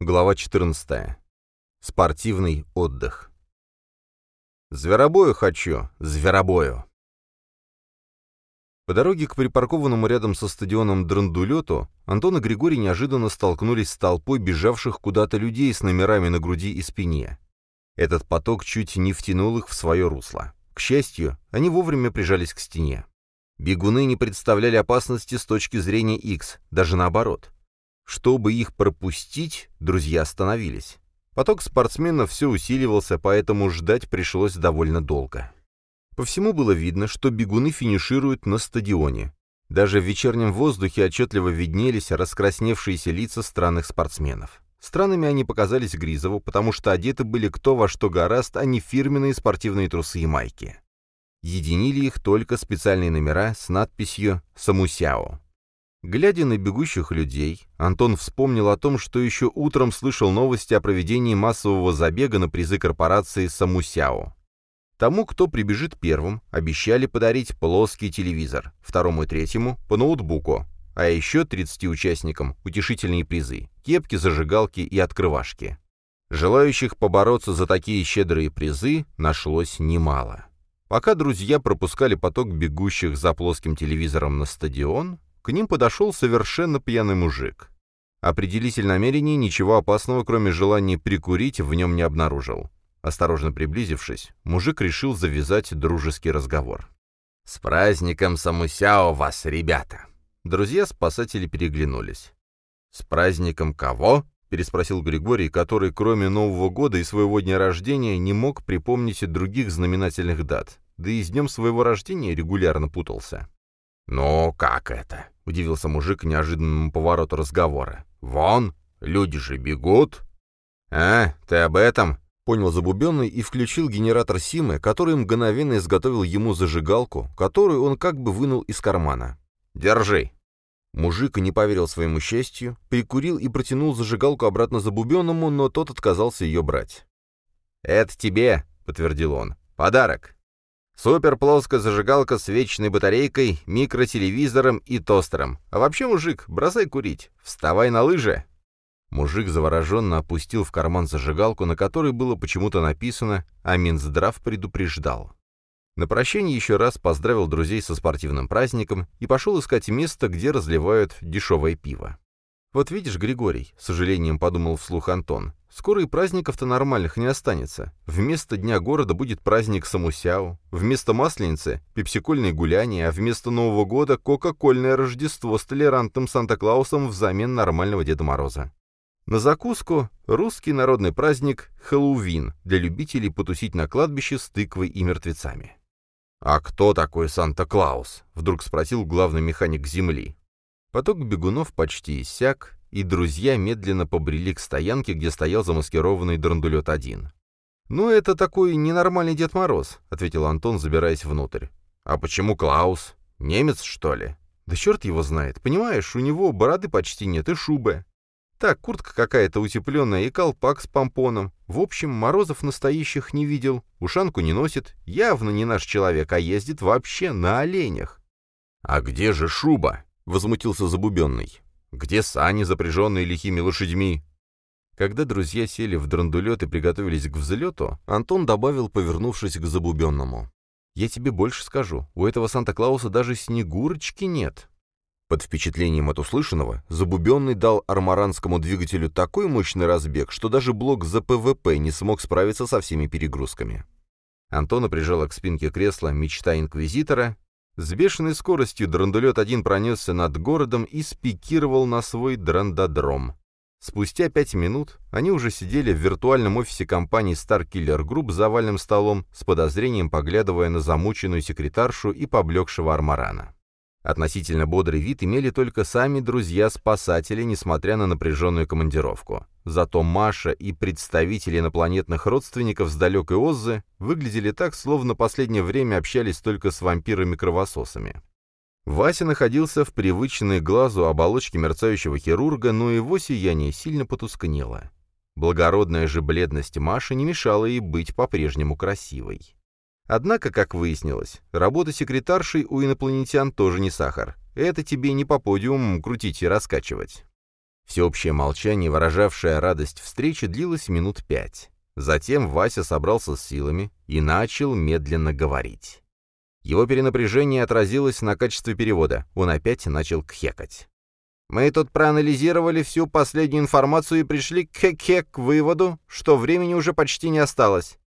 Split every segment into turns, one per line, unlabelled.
Глава 14. Спортивный отдых. «Зверобою хочу, зверобою!» По дороге к припаркованному рядом со стадионом драндулету Антон и Григорий неожиданно столкнулись с толпой бежавших куда-то людей с номерами на груди и спине. Этот поток чуть не втянул их в свое русло. К счастью, они вовремя прижались к стене. Бегуны не представляли опасности с точки зрения X, даже наоборот. Чтобы их пропустить, друзья остановились. Поток спортсменов все усиливался, поэтому ждать пришлось довольно долго. По всему было видно, что бегуны финишируют на стадионе. Даже в вечернем воздухе отчетливо виднелись раскрасневшиеся лица странных спортсменов. Странными они показались Гризову, потому что одеты были кто во что гораст, а не фирменные спортивные трусы и майки. Единили их только специальные номера с надписью «Самусяо». Глядя на бегущих людей, Антон вспомнил о том, что еще утром слышал новости о проведении массового забега на призы корпорации «Самусяо». Тому, кто прибежит первым, обещали подарить плоский телевизор, второму и третьему — по ноутбуку, а еще 30 участникам — утешительные призы — кепки, зажигалки и открывашки. Желающих побороться за такие щедрые призы нашлось немало. Пока друзья пропускали поток бегущих за плоским телевизором на стадион, к ним подошел совершенно пьяный мужик. Определитель намерений ничего опасного, кроме желания прикурить, в нем не обнаружил. Осторожно приблизившись, мужик решил завязать дружеский разговор. «С праздником Самусяо вас, ребята!» Друзья-спасатели переглянулись. «С праздником кого?» — переспросил Григорий, который, кроме Нового года и своего дня рождения, не мог припомнить других знаменательных дат, да и с днем своего рождения регулярно путался. «Ну, как это?» — удивился мужик неожиданному повороту разговора. «Вон, люди же бегут!» «А, ты об этом?» — понял Забубенный и включил генератор Симы, который мгновенно изготовил ему зажигалку, которую он как бы вынул из кармана. «Держи!» Мужик не поверил своему счастью, прикурил и протянул зажигалку обратно Забубенному, но тот отказался ее брать. «Это тебе», — подтвердил он. «Подарок». Суперплоская зажигалка с вечной батарейкой, микротелевизором и тостером. А вообще, мужик, бросай курить. Вставай на лыжи. Мужик завороженно опустил в карман зажигалку, на которой было почему-то написано «А Минздрав предупреждал». На прощание еще раз поздравил друзей со спортивным праздником и пошел искать место, где разливают дешевое пиво. «Вот видишь, Григорий», — с сожалением подумал вслух Антон, Скоро и праздников-то нормальных не останется. Вместо Дня города будет праздник Самусяо, вместо Масленицы — пепсикольные гуляния, а вместо Нового года — кока-кольное Рождество с толерантным Санта-Клаусом взамен нормального Деда Мороза. На закуску — русский народный праздник Хэллоуин для любителей потусить на кладбище с тыквой и мертвецами. «А кто такой Санта-Клаус?» — вдруг спросил главный механик Земли. Поток бегунов почти иссяк, и друзья медленно побрели к стоянке, где стоял замаскированный драндулет-1. «Ну, это такой ненормальный Дед Мороз», — ответил Антон, забираясь внутрь. «А почему Клаус? Немец, что ли?» «Да черт его знает. Понимаешь, у него бороды почти нет и шубы. Так, куртка какая-то утепленная и колпак с помпоном. В общем, Морозов настоящих не видел, ушанку не носит, явно не наш человек, а ездит вообще на оленях». «А где же шуба?» — возмутился Забубенный. Где сани, запряженные лихими лошадьми?» Когда друзья сели в драндулет и приготовились к взлету, Антон добавил, повернувшись к забубенному. «Я тебе больше скажу, у этого Санта-Клауса даже снегурочки нет». Под впечатлением от услышанного, Забубенный дал армаранскому двигателю такой мощный разбег, что даже блок за ПВП не смог справиться со всеми перегрузками. Антона прижало к спинке кресла мечта инквизитора, с бешеной скоростью драндулет-1 пронесся над городом и спикировал на свой драндодром. Спустя пять минут они уже сидели в виртуальном офисе компании Star Killer Group за овальным столом, с подозрением поглядывая на замученную секретаршу и поблекшего армарана. Относительно бодрый вид имели только сами друзья-спасатели, несмотря на напряженную командировку. Зато Маша и представители инопланетных родственников с далекой Оззы выглядели так, словно последнее время общались только с вампирами-кровососами. Вася находился в привычной глазу оболочке мерцающего хирурга, но его сияние сильно потускнело. Благородная же бледность Маши не мешала ей быть по-прежнему красивой. Однако, как выяснилось, работа секретаршей у инопланетян тоже не сахар. Это тебе не по подиуму крутить и раскачивать. Всеобщее молчание, выражавшее радость встречи, длилось минут пять. Затем Вася собрался с силами и начал медленно говорить. Его перенапряжение отразилось на качестве перевода. Он опять начал кхекать. «Мы тут проанализировали всю последнюю информацию и пришли к, -хе к выводу, что времени уже почти не осталось.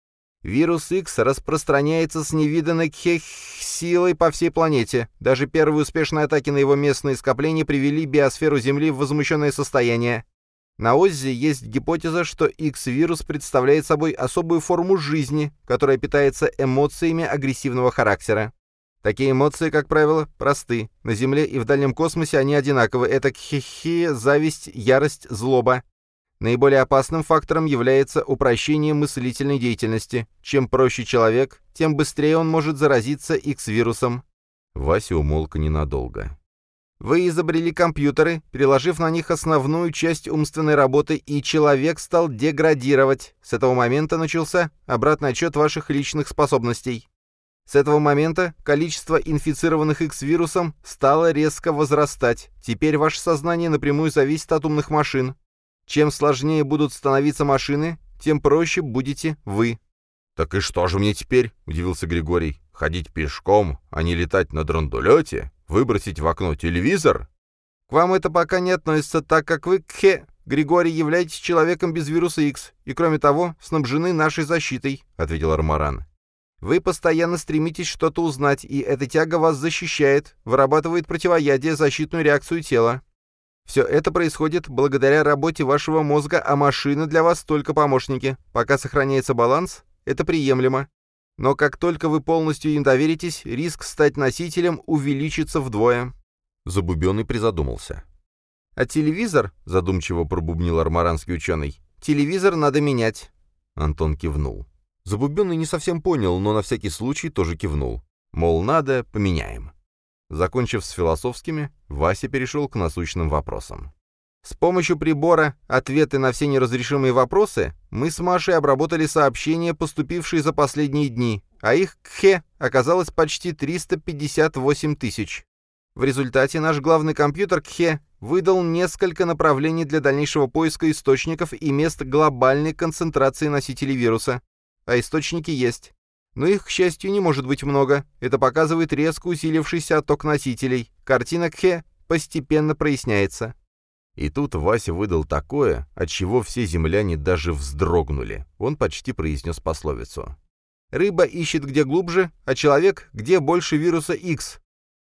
Вирус X распространяется с невиданной силой по всей планете. Даже первые успешные атаки на его местные скопления привели биосферу Земли в возмущенное состояние. На Оззе есть гипотеза, что X-вирус представляет собой особую форму жизни, которая питается эмоциями агрессивного характера. Такие эмоции, как правило, просты. На Земле и в дальнем космосе они одинаковы. Это кхи, зависть, ярость, злоба. Наиболее опасным фактором является упрощение мыслительной деятельности. Чем проще человек, тем быстрее он может заразиться X-вирусом. Вася умолк ненадолго. Вы изобрели компьютеры, переложив на них основную часть умственной работы, и человек стал деградировать. С этого момента начался обратный отчет ваших личных способностей. С этого момента количество инфицированных X-вирусом стало резко возрастать. Теперь ваше сознание напрямую зависит от умных машин. Чем сложнее будут становиться машины, тем проще будете вы. «Так и что же мне теперь?» — удивился Григорий. «Ходить пешком, а не летать на драндулете?» Выбросить в окно телевизор? К вам это пока не относится, так как вы, кхе, Григорий, являетесь человеком без вируса X, и, кроме того, снабжены нашей защитой», — ответил Армаран. «Вы постоянно стремитесь что-то узнать, и эта тяга вас защищает, вырабатывает противоядие, защитную реакцию тела. Все это происходит благодаря работе вашего мозга, а машины для вас только помощники. Пока сохраняется баланс, это приемлемо. Но как только вы полностью им доверитесь, риск стать носителем увеличится вдвое». Забубенный призадумался. «А телевизор?» — задумчиво пробубнил армаранский ученый. «Телевизор надо менять». Антон кивнул. Забубенный не совсем понял, но на всякий случай тоже кивнул. Мол, надо, поменяем. Закончив с философскими, Вася перешел к насущным вопросам. С помощью прибора «Ответы на все неразрешимые вопросы» мы с Машей обработали сообщения, поступившие за последние дни, а их кхе оказалось почти 358 тысяч. В результате наш главный компьютер кхе выдал несколько направлений для дальнейшего поиска источников и мест глобальной концентрации носителей вируса. А источники есть. Но их, к счастью, не может быть много. Это показывает резко усилившийся отток носителей. Картина кхе постепенно проясняется. И тут Вася выдал такое, от чего все земляне даже вздрогнули. Он почти произнес пословицу. «Рыба ищет где глубже, а человек где больше вируса X».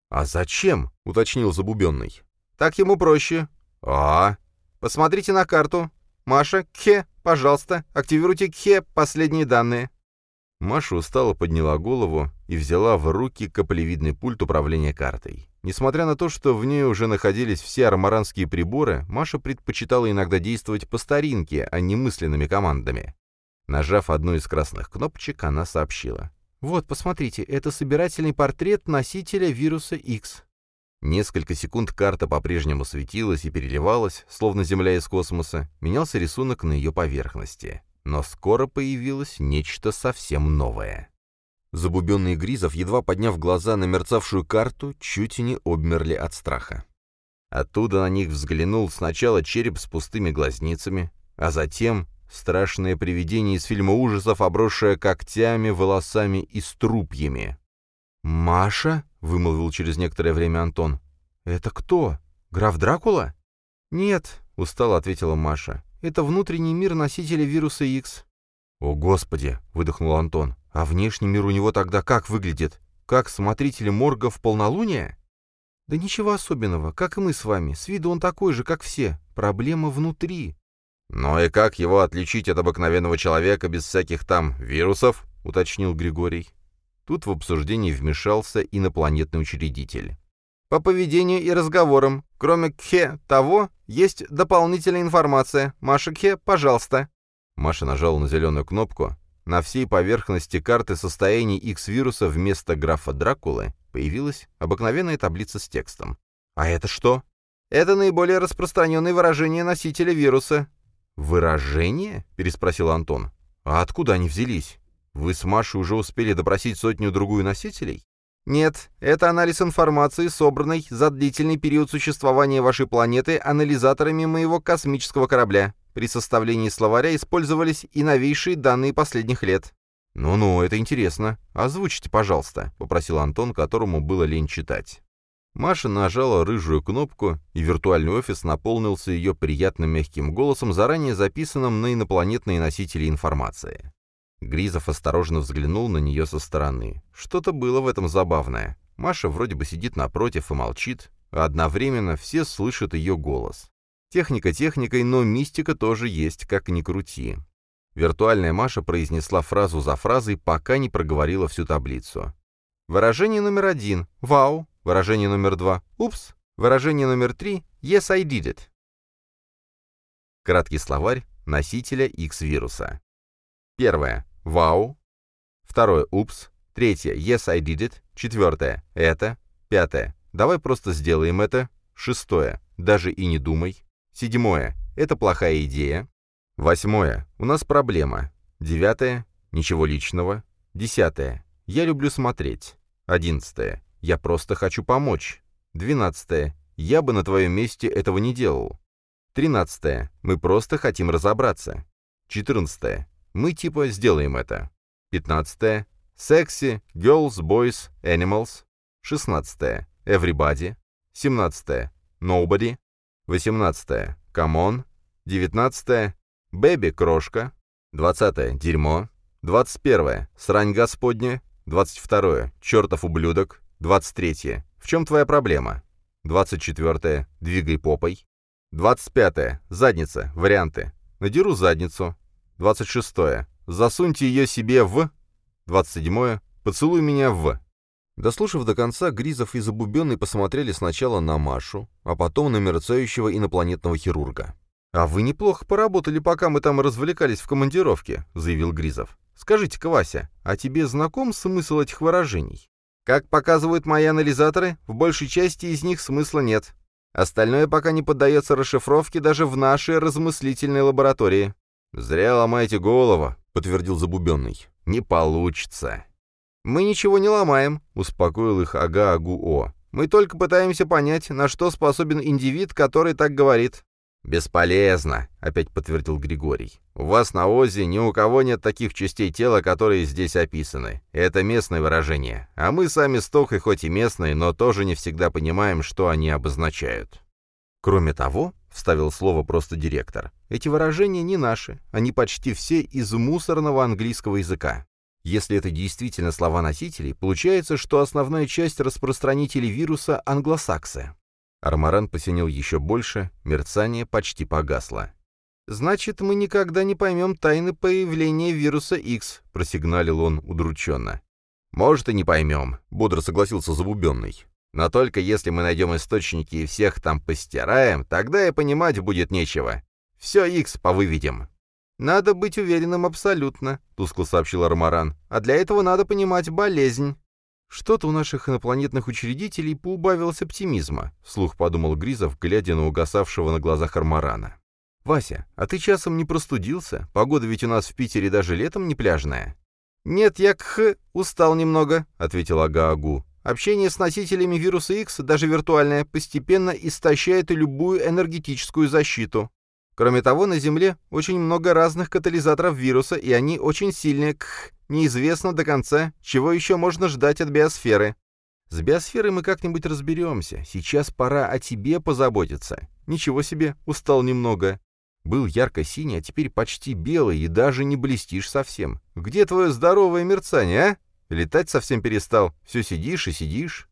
«А зачем?» — уточнил Забубенный. «Так ему проще». «А, посмотрите на карту. Маша, Кхе, пожалуйста, активируйте Кхе последние данные». Маша устало подняла голову и взяла в руки каплевидный пульт управления картой. Несмотря на то, что в ней уже находились все армаранские приборы, Маша предпочитала иногда действовать по старинке, а не мысленными командами. Нажав одну из красных кнопочек, она сообщила. «Вот, посмотрите, это собирательный портрет носителя вируса X». Несколько секунд карта по-прежнему светилась и переливалась, словно Земля из космоса, менялся рисунок на ее поверхности. Но скоро появилось нечто совсем новое. Забубенные Гризов, едва подняв глаза на мерцавшую карту, чуть не обмерли от страха. Оттуда на них взглянул сначала череп с пустыми глазницами, а затем страшное привидение из фильма ужасов, обросшее когтями, волосами и струпьями. «Маша?» — вымолвил через некоторое время Антон. «Это кто? Граф Дракула?» «Нет», — устало ответила Маша. Это внутренний мир носителя вируса X. «О, Господи!» — выдохнул Антон. «А внешний мир у него тогда как выглядит? Как смотрители морга в полнолуние?» «Да ничего особенного, как и мы с вами. С виду он такой же, как все. Проблема внутри». «Ну и как его отличить от обыкновенного человека без всяких там вирусов?» — уточнил Григорий. Тут в обсуждении вмешался инопланетный учредитель. По поведению и разговорам. Кроме Кхе того, есть дополнительная информация. Маша Кхе, пожалуйста». Маша нажала на зеленую кнопку. На всей поверхности карты состояний X-вируса вместо графа Дракулы появилась обыкновенная таблица с текстом. «А это что?» «Это наиболее распространенные выражения носителя вируса». «Выражения?» — переспросил Антон. «А откуда они взялись? Вы с Машей уже успели допросить сотню-другую носителей?» Нет, это анализ информации, собранной за длительный период существования вашей планеты анализаторами моего космического корабля. При составлении словаря использовались и новейшие данные последних лет. «Ну-ну, это интересно. Озвучите, пожалуйста», — попросил Антон, которому было лень читать. Маша нажала рыжую кнопку, и виртуальный офис наполнился ее приятным мягким голосом, заранее записанным на инопланетные носители информации. Гризов осторожно взглянул на нее со стороны. Что-то было в этом забавное. Маша вроде бы сидит напротив и молчит, а одновременно все слышат ее голос. Техника техникой, но мистика тоже есть, как ни крути. Виртуальная Маша произнесла фразу за фразой, пока не проговорила всю таблицу. Выражение номер один — «Вау», Выражение номер два «Упс». Выражение номер три «Yes, I did it». Краткий словарь носителя X-вируса. Первое. Вау. Второе. Упс. Третье. Yes, I did it. Четвертое. Это. Пятое. Давай просто сделаем это. Шестое. Даже и не думай. Седьмое. Это плохая идея. Восьмое. У нас проблема. Девятое. Ничего личного. Десятое. Я люблю смотреть. Одиннадцатое. Я просто хочу помочь. Двенадцатое. Я бы на твоем месте этого не делал. Тринадцатое. Мы просто хотим разобраться. Четырнадцатое. Мы типа сделаем это. Пятнадцатое. Секси, girls, boys, animals. Шестнадцатое. Everybody. Семнадцатое. Nobody. Восемнадцатое. Come on. Девятнадцатое. Baby, крошка. Двадцатое. Дерьмо. Двадцать первое. Срань господня. Двадцать второе. Чертов ублюдок. 23. В чем твоя проблема? 24. Двигай попой. 25. Задница. Варианты. Надеру задницу. 26. Засуньте ее себе в... 27. Поцелуй меня в... Дослушав до конца, Гризов и Забубенный посмотрели сначала на Машу, а потом на мерцающего инопланетного хирурга. «А вы неплохо поработали, пока мы там развлекались в командировке», — заявил Гризов. «Скажите-ка, Вася, а тебе знаком смысл этих выражений?» Как показывают мои анализаторы, в большей части из них смысла нет. Остальное пока не поддается расшифровке даже в нашей размыслительной лаборатории. «Зря ломаете голову», — подтвердил Забубенный. «Не получится». «Мы ничего не ломаем», — успокоил их Ага-Агу-О. «Мы только пытаемся понять, на что способен индивид, который так говорит. «Бесполезно», — опять подтвердил Григорий. «У вас на Озе ни у кого нет таких частей тела, которые здесь описаны. Это местное выражение. А мы сами с Тохой хоть и местные, но тоже не всегда понимаем, что они обозначают». «Кроме того», — вставил слово просто директор, «эти выражения не наши, они почти все из мусорного английского языка. Если это действительно слова носителей, получается, что основная часть распространителей вируса — англосаксы. Армаран посинел еще больше, мерцание почти погасло. «Значит, мы никогда не поймем тайны появления вируса X», — просигналил он удрученно. «Может, и не поймем», — бодро согласился Забубенный. «Но только если мы найдем источники и всех там постираем, тогда и понимать будет нечего. Все X повыведем». «Надо быть уверенным абсолютно», — тускло сообщил Армаран. «А для этого надо понимать болезнь». «Что-то у наших инопланетных учредителей поубавилось оптимизма», — вслух подумал Гризов, глядя на угасавшего на глазах Армарана. «Вася, а ты часом не простудился? Погода ведь у нас в Питере даже летом не пляжная». «Нет, я кх, устал немного», — ответил Ага-Агу. «Общение с носителями вируса X, даже виртуальное, постепенно истощает любую энергетическую защиту. Кроме того, на Земле очень много разных катализаторов вируса, и они очень сильные, кх, неизвестно до конца, чего еще можно ждать от биосферы. С биосферой мы как-нибудь разберемся. Сейчас пора о тебе позаботиться. Ничего себе, устал немного. Был ярко-синий, а теперь почти белый, и даже не блестишь совсем. Где твое здоровое мерцание, а? Летать совсем перестал. Все сидишь и сидишь.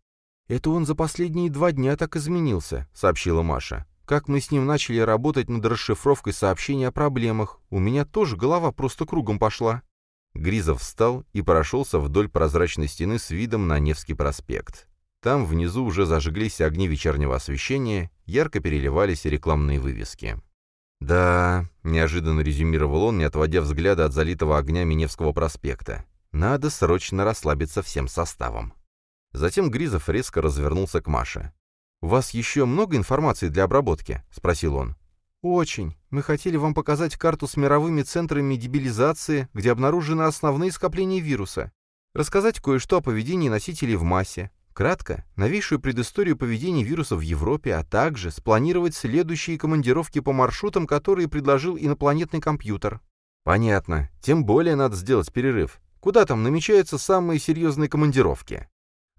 Это он за последние два дня так изменился, сообщила Маша. Как мы с ним начали работать над расшифровкой сообщений о проблемах, у меня тоже голова просто кругом пошла. Гризов встал и прошелся вдоль прозрачной стены с видом на Невский проспект. Там внизу уже зажглись огни вечернего освещения, ярко переливались рекламные вывески. «Да», — неожиданно резюмировал он, не отводя взгляда от залитого огнями Невского проспекта, «надо срочно расслабиться всем составом». Затем Гризов резко развернулся к Маше. «У вас еще много информации для обработки?» — спросил он. «Очень. Мы хотели вам показать карту с мировыми центрами дебилизации, где обнаружены основные скопления вируса. Рассказать кое-что о поведении носителей в массе. Кратко, новейшую предысторию поведения вируса в Европе, а также спланировать следующие командировки по маршрутам, которые предложил инопланетный компьютер. Понятно. Тем более надо сделать перерыв. Куда там намечаются самые серьезные командировки?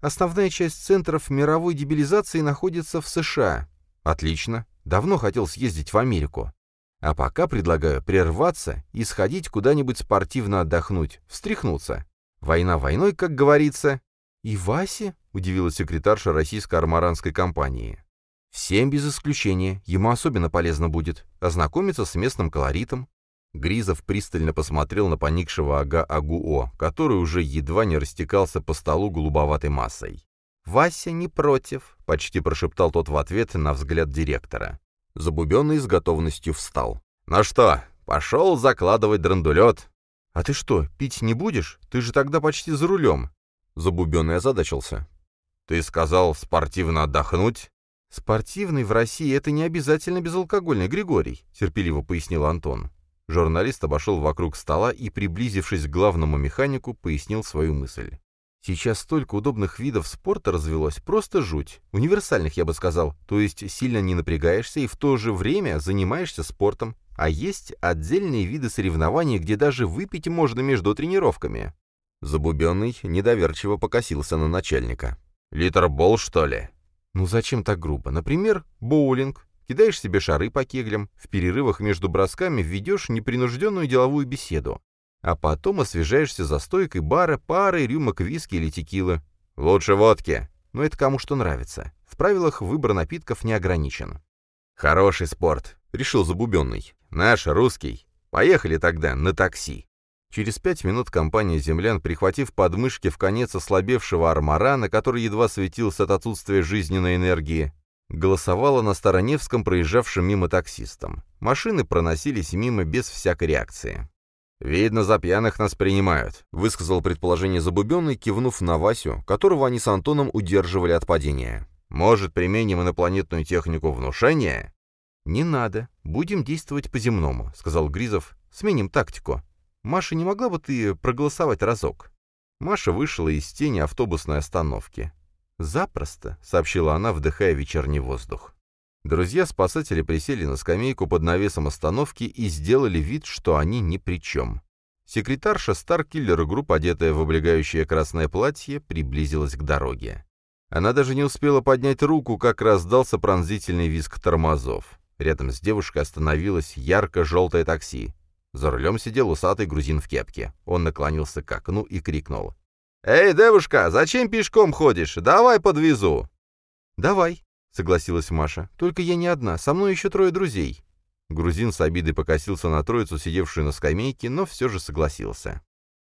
Основная часть центров мировой дебилизации находится в США. Отлично. Давно хотел съездить в Америку. А пока предлагаю прерваться и сходить куда-нибудь спортивно отдохнуть, встряхнуться. Война войной, как говорится. И Васе? Удивилась секретарша российской армаранской компании. Всем без исключения. Ему особенно полезно будет ознакомиться с местным колоритом. Гризов пристально посмотрел на поникшего Ага Агуо, который уже едва не растекался по столу голубоватой массой. «Вася не против», — почти прошептал тот в ответ на взгляд директора. Забубенный с готовностью встал. «Ну что, пошел закладывать драндулет?» «А ты что, пить не будешь? Ты же тогда почти за рулем». Забубенный озадачился. «Ты сказал спортивно отдохнуть?» «Спортивный в России — это не обязательно безалкогольный, Григорий», — терпеливо пояснил Антон. Журналист обошел вокруг стола и, приблизившись к главному механику, пояснил свою мысль. Сейчас столько удобных видов спорта развелось, просто жуть. Универсальных, я бы сказал. То есть сильно не напрягаешься и в то же время занимаешься спортом. А есть отдельные виды соревнований, где даже выпить можно между тренировками. Забубенный недоверчиво покосился на начальника. «Литербол, что ли?» «Ну зачем так грубо? Например, боулинг. Кидаешь себе шары по кеглям, в перерывах между бросками введешь непринужденную деловую беседу, а потом освежаешься за стойкой бара парой рюмок виски или текилы. Лучше водки. Но это кому что нравится. В правилах выбор напитков не ограничен. «Хороший спорт», — решил Забубенный. «Наш, русский. Поехали тогда на такси». Через пять минут компания землян, прихватив подмышки в конец ослабевшего армарана, который едва светился от отсутствия жизненной энергии, голосовала на Староневском проезжавшем мимо таксистом. Машины проносились мимо без всякой реакции. «Видно, за пьяных нас принимают», — высказал предположение Забубенный, кивнув на Васю, которого они с Антоном удерживали от падения. «Может, применим инопланетную технику внушения?» «Не надо. Будем действовать по-земному», — сказал Гризов. «Сменим тактику. Маша, не могла бы ты проголосовать разок?» Маша вышла из тени автобусной остановки. «Запросто», — сообщила она, вдыхая вечерний воздух. Друзья-спасатели присели на скамейку под навесом остановки и сделали вид, что они ни при чем. Секретарша Star Killer Group, одетая в облегающее красное платье, приблизилась к дороге. Она даже не успела поднять руку, как раздался пронзительный визг тормозов. Рядом с девушкой остановилось ярко-желтое такси. За рулем сидел усатый грузин в кепке. Он наклонился к окну и крикнул. «Эй, девушка, зачем пешком ходишь? Давай подвезу!» «Давай», — согласилась Маша. «Только я не одна, со мной еще трое друзей». Грузин с обидой покосился на троицу, сидевшую на скамейке, но все же согласился.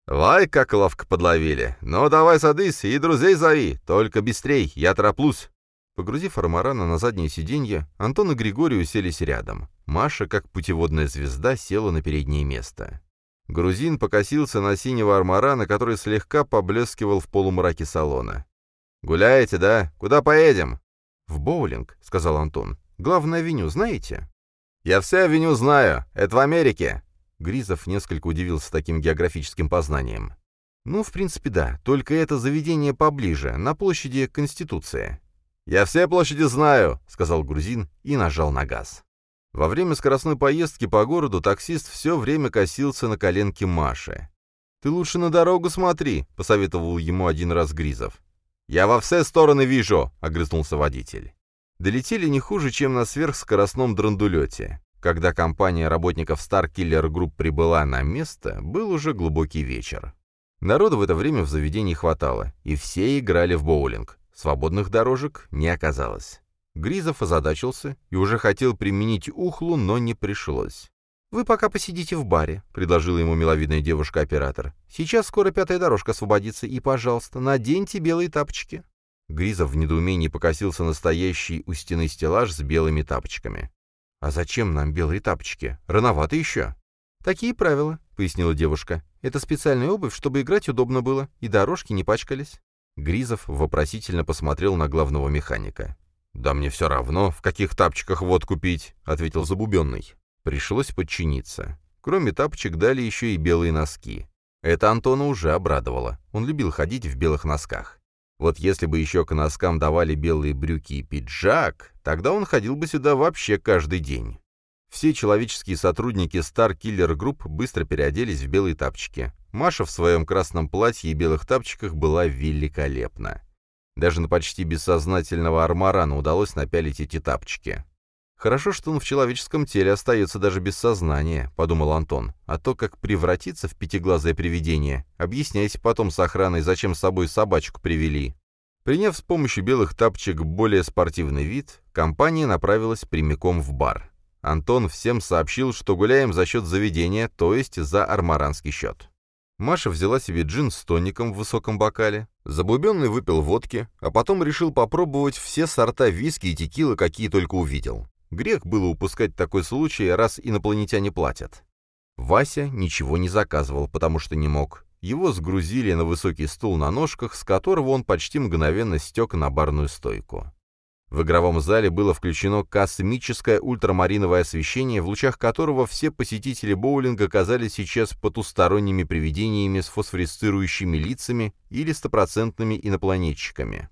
«Вай, как ловко подловили! Ну, давай садись и друзей зови, только быстрей, я тороплюсь!» Погрузив Армарана на заднее сиденье, Антон и Григорий уселись рядом. Маша, как путеводная звезда, села на переднее место. Грузин покосился на синего армарана, который слегка поблескивал в полумраке салона. «Гуляете, да? Куда поедем?» «В боулинг», — сказал Антон. «Главное авеню знаете?» «Я все авеню знаю. Это в Америке». Гризов несколько удивился таким географическим познанием. «Ну, в принципе, да. Только это заведение поближе, на площади Конституция». «Я все площади знаю», — сказал грузин и нажал на газ. Во время скоростной поездки по городу таксист все время косился на коленке Маши. «Ты лучше на дорогу смотри», — посоветовал ему один раз Гризов. «Я во все стороны вижу», — огрызнулся водитель. Долетели не хуже, чем на сверхскоростном драндулете. Когда компания работников Star Killer Group прибыла на место, был уже глубокий вечер. Народу в это время в заведении хватало, и все играли в боулинг. Свободных дорожек не оказалось. Гризов озадачился и уже хотел применить ухлу, но не пришлось. «Вы пока посидите в баре», — предложила ему миловидная девушка-оператор. «Сейчас скоро пятая дорожка освободится, и, пожалуйста, наденьте белые тапочки». Гризов в недоумении покосился настоящий у стены стеллаж с белыми тапочками. «А зачем нам белые тапочки? Рановато еще». «Такие правила», — пояснила девушка. «Это специальная обувь, чтобы играть удобно было, и дорожки не пачкались». Гризов вопросительно посмотрел на главного механика. «Да мне все равно, в каких тапчиках водку пить», — ответил Забубенный. Пришлось подчиниться. Кроме тапочек дали еще и белые носки. Это Антона уже обрадовало. Он любил ходить в белых носках. Вот если бы еще к носкам давали белые брюки и пиджак, тогда он ходил бы сюда вообще каждый день. Все человеческие сотрудники Star Killer Group быстро переоделись в белые тапочки. Маша в своем красном платье и белых тапчиках была великолепна. Даже на почти бессознательного армарана удалось напялить эти тапочки. «Хорошо, что он в человеческом теле остается даже без сознания», — подумал Антон. «А то, как превратиться в пятиглазое привидение. Объясняйте потом с охраной, зачем с собой собачку привели». Приняв с помощью белых тапочек более спортивный вид, компания направилась прямиком в бар. Антон всем сообщил, что гуляем за счет заведения, то есть за армаранский счет. Маша взяла себе джин с тоником в высоком бокале, Забубенный выпил водки, а потом решил попробовать все сорта виски и текилы, какие только увидел. Грех было упускать такой случай, раз инопланетяне платят. Вася ничего не заказывал, потому что не мог. Его сгрузили на высокий стул на ножках, с которого он почти мгновенно стек на барную стойку. В игровом зале было включено космическое ультрамариновое освещение, в лучах которого все посетители боулинга оказались сейчас потусторонними привидениями с фосфорисцирующими лицами или стопроцентными инопланетчиками.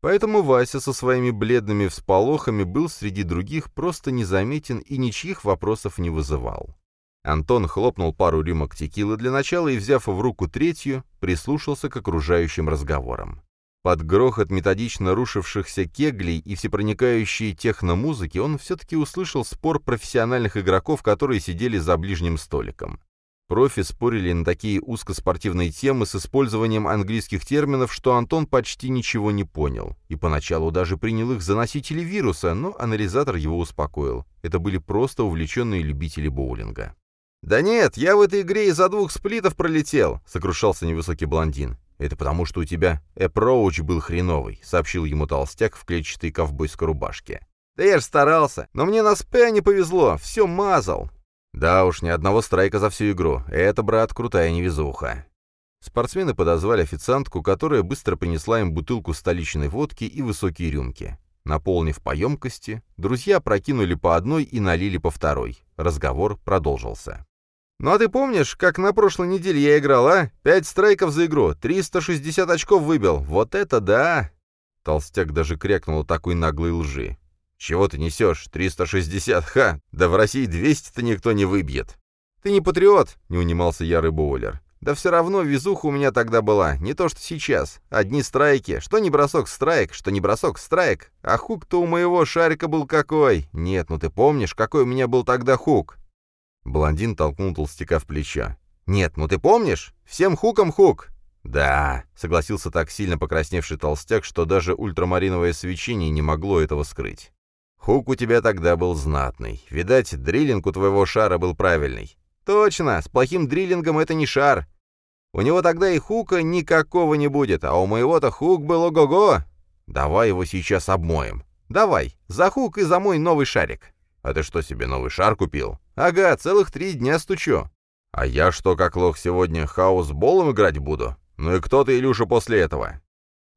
Поэтому Вася со своими бледными всполохами был среди других просто незаметен и ничьих вопросов не вызывал. Антон хлопнул пару рюмок текилы для начала и, взяв в руку третью, прислушался к окружающим разговорам. Под грохот методично рушившихся кеглей и всепроникающей техномузыки он все-таки услышал спор профессиональных игроков, которые сидели за ближним столиком. Профи спорили на такие узкоспортивные темы с использованием английских терминов, что Антон почти ничего не понял, и поначалу даже принял их за носители вируса, но анализатор его успокоил. Это были просто увлеченные любители боулинга. «Да нет, я в этой игре из-за двух сплитов пролетел», — сокрушался невысокий блондин. «Это потому, что у тебя эпроуч был хреновый», — сообщил ему толстяк в клетчатой ковбойской рубашке. «Да я ж старался, но мне на спе не повезло, все мазал». «Да уж, ни одного страйка за всю игру. Это, брат, крутая невезуха». Спортсмены подозвали официантку, которая быстро принесла им бутылку столичной водки и высокие рюмки. Наполнив по емкости, друзья прокинули по одной и налили по второй. Разговор продолжился. «Ну а ты помнишь, как на прошлой неделе я играл, а? Пять страйков за игру, 360 очков выбил. Вот это да!» Толстяк даже крякнул такой наглой лжи. «Чего ты несешь? 360, ха! Да в России 200-то никто не выбьет!» «Ты не патриот!» — не унимался ярый боулер. «Да все равно везуха у меня тогда была, не то что сейчас. Одни страйки. Что не бросок страйк, что не бросок страйк. А хук-то у моего шарика был какой? Нет, ну ты помнишь, какой у меня был тогда хук? Блондин толкнул толстяка в плечо. «Нет, ну ты помнишь? Всем хуком хук!» «Да», — согласился так сильно покрасневший толстяк, что даже ультрамариновое свечение не могло этого скрыть. «Хук у тебя тогда был знатный. Видать, дриллинг у твоего шара был правильный». «Точно, с плохим дриллингом это не шар. У него тогда и хука никакого не будет, а у моего-то хук был ого-го. Давай его сейчас обмоем. Давай, за хук и за мой новый шарик». «А ты что, себе новый шар купил?» «Ага, целых три дня стучу». «А я что, как лох, сегодня хаос-болом играть буду? Ну и кто ты, Илюша, после этого?»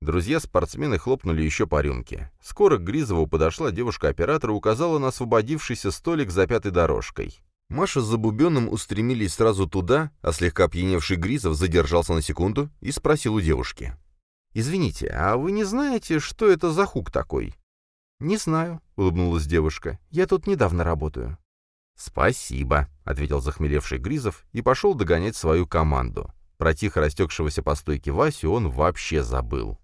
Друзья-спортсмены хлопнули еще по рюмке. Скоро к Гризову подошла девушка-оператор и указала на освободившийся столик за пятой дорожкой. Маша с Забубенным устремились сразу туда, а слегка опьяневший Гризов задержался на секунду и спросил у девушки. «Извините, а вы не знаете, что это за хук такой?» «Не знаю», — улыбнулась девушка. «Я тут недавно работаю». «Спасибо», — ответил захмелевший Гризов и пошел догонять свою команду. Про тихо растекшегося по стойке Васю он вообще забыл.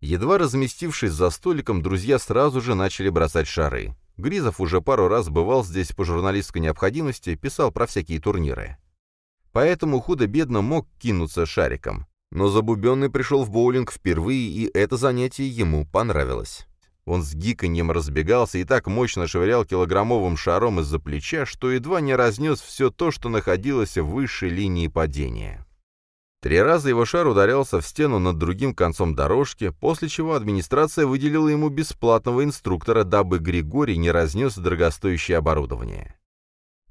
Едва разместившись за столиком, друзья сразу же начали бросать шары. Гризов уже пару раз бывал здесь по журналистской необходимости, писал про всякие турниры. Поэтому худо-бедно мог кинуться шариком. Но Забубенный пришел в боулинг впервые, и это занятие ему понравилось. Он с гиканьем разбегался и так мощно швырял килограммовым шаром из-за плеча, что едва не разнес все то, что находилось в высшей линии падения. Три раза его шар ударялся в стену над другим концом дорожки, после чего администрация выделила ему бесплатного инструктора, дабы Григорий не разнес дорогостоящее оборудование.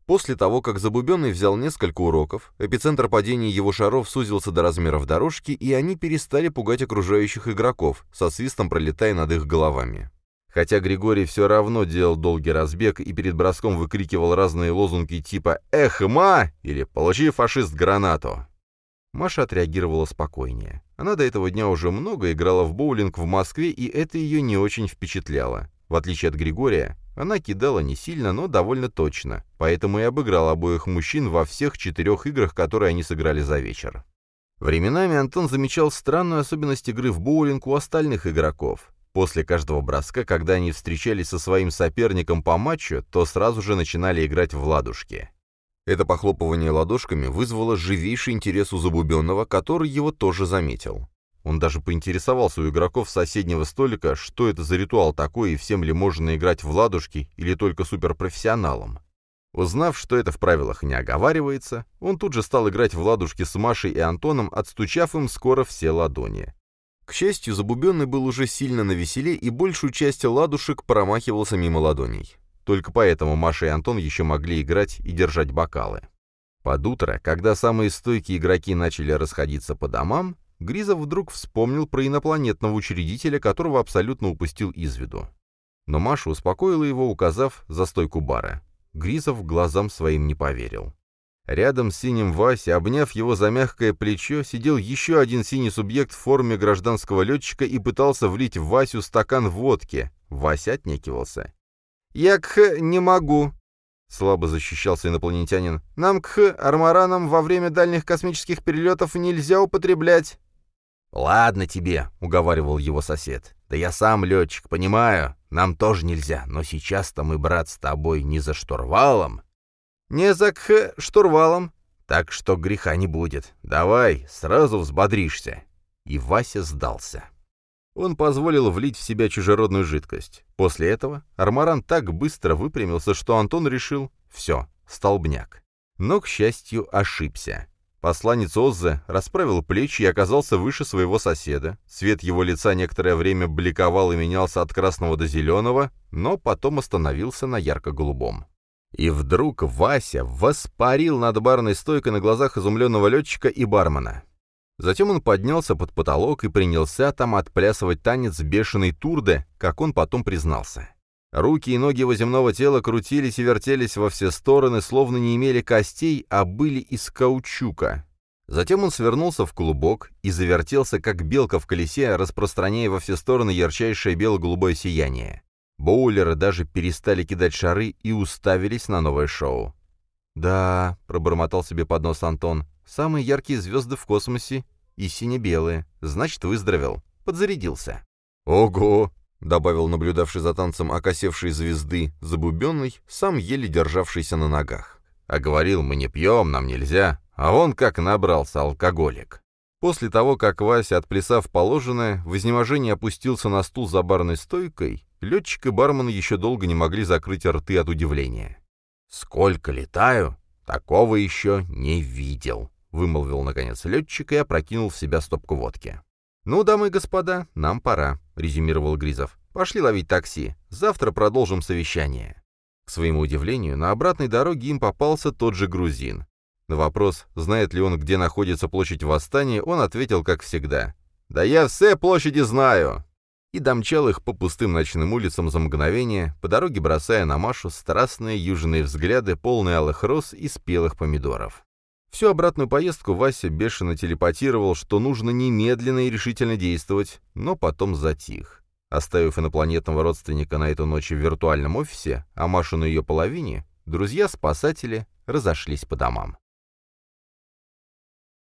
После того, как Забубенный взял несколько уроков, эпицентр падения его шаров сузился до размеров дорожки, и они перестали пугать окружающих игроков, со свистом пролетая над их головами. Хотя Григорий все равно делал долгий разбег и перед броском выкрикивал разные лозунги типа «Эх, ма!» или «Получи, фашист, гранату!». Маша отреагировала спокойнее. Она до этого дня уже много играла в боулинг в Москве, и это ее не очень впечатляло. В отличие от Григория, она кидала не сильно, но довольно точно, поэтому и обыграла обоих мужчин во всех четырех играх, которые они сыграли за вечер. Временами Антон замечал странную особенность игры в боулинг у остальных игроков. После каждого броска, когда они встречались со своим соперником по матчу, то сразу же начинали играть в ладушки. Это похлопывание ладошками вызвало живейший интерес у Забубенного, который его тоже заметил. Он даже поинтересовался у игроков соседнего столика, что это за ритуал такой и всем ли можно играть в ладушки или только суперпрофессионалам. Узнав, что это в правилах не оговаривается, он тут же стал играть в ладушки с Машей и Антоном, отстучав им скоро все ладони. К счастью, Забубенный был уже сильно навеселе и большую часть ладушек промахивался мимо ладоней. Только поэтому Маша и Антон еще могли играть и держать бокалы. Под утро, когда самые стойкие игроки начали расходиться по домам, Гризов вдруг вспомнил про инопланетного учредителя, которого абсолютно упустил из виду. Но Маша успокоила его, указав за стойку бара. Гризов глазам своим не поверил. Рядом с синим Вася, обняв его за мягкое плечо, сидел еще один синий субъект в форме гражданского летчика и пытался влить в Васю стакан водки. Вася отнекивался. «Я кх не могу», — слабо защищался инопланетянин. «Нам кх армаранам во время дальних космических перелетов нельзя употреблять».
«Ладно тебе», — уговаривал его сосед. «Да я сам летчик, понимаю. Нам тоже нельзя, но сейчас-то мы, брат, с тобой не за штурвалом».
«Не за кх штурвалом».
«Так что греха не будет. Давай, сразу взбодришься». И Вася сдался.
Он позволил влить в себя чужеродную жидкость. После этого Армаран так быстро выпрямился, что Антон решил «все, столбняк». Но, к счастью, ошибся. Посланец Оззе расправил плечи и оказался выше своего соседа. Цвет его лица некоторое время бликовал и менялся от красного до зеленого, но потом остановился на ярко-голубом. И вдруг Вася воспарил над барной стойкой на глазах изумленного летчика и бармена. Затем он поднялся под потолок и принялся там отплясывать танец бешеной турде, как он потом признался. Руки и ноги его земного тела крутились и вертелись во все стороны, словно не имели костей, а были из каучука. Затем он свернулся в клубок и завертелся, как белка в колесе, распространяя во все стороны ярчайшее бело-голубое сияние. Боулеры даже перестали кидать шары и уставились на новое шоу. «Да», — пробормотал себе под нос Антон, Самые яркие звезды в космосе и сине-белые. Значит, выздоровел. Подзарядился. «Ого!» — добавил наблюдавший за танцем окосевшей звезды, забубенный, сам еле державшийся на ногах. А говорил, мы не пьем, нам нельзя. А он как набрался, алкоголик. После того, как Вася, отплясав положенное, в изнеможении опустился на стул за барной стойкой, летчик и бармен еще долго не могли закрыть рты от удивления.
«Сколько летаю, такого еще не видел», — вымолвил, наконец, летчик и опрокинул в себя стопку водки.
«Ну, дамы и господа, нам пора», — резюмировал Гризов. «Пошли ловить такси. Завтра продолжим совещание». К своему удивлению, на обратной дороге им попался тот же грузин. На вопрос, знает ли он, где находится площадь Восстания, он ответил, как всегда. «Да я все площади знаю!» И домчал их по пустым ночным улицам за мгновение, по дороге бросая на Машу страстные южные взгляды, полные алых роз и спелых помидоров. Всю обратную поездку Вася бешено телепатировал, что нужно немедленно и решительно действовать, но потом затих. Оставив инопланетного родственника на эту ночь в виртуальном офисе, а Машу на ее половине, друзья-спасатели разошлись по домам.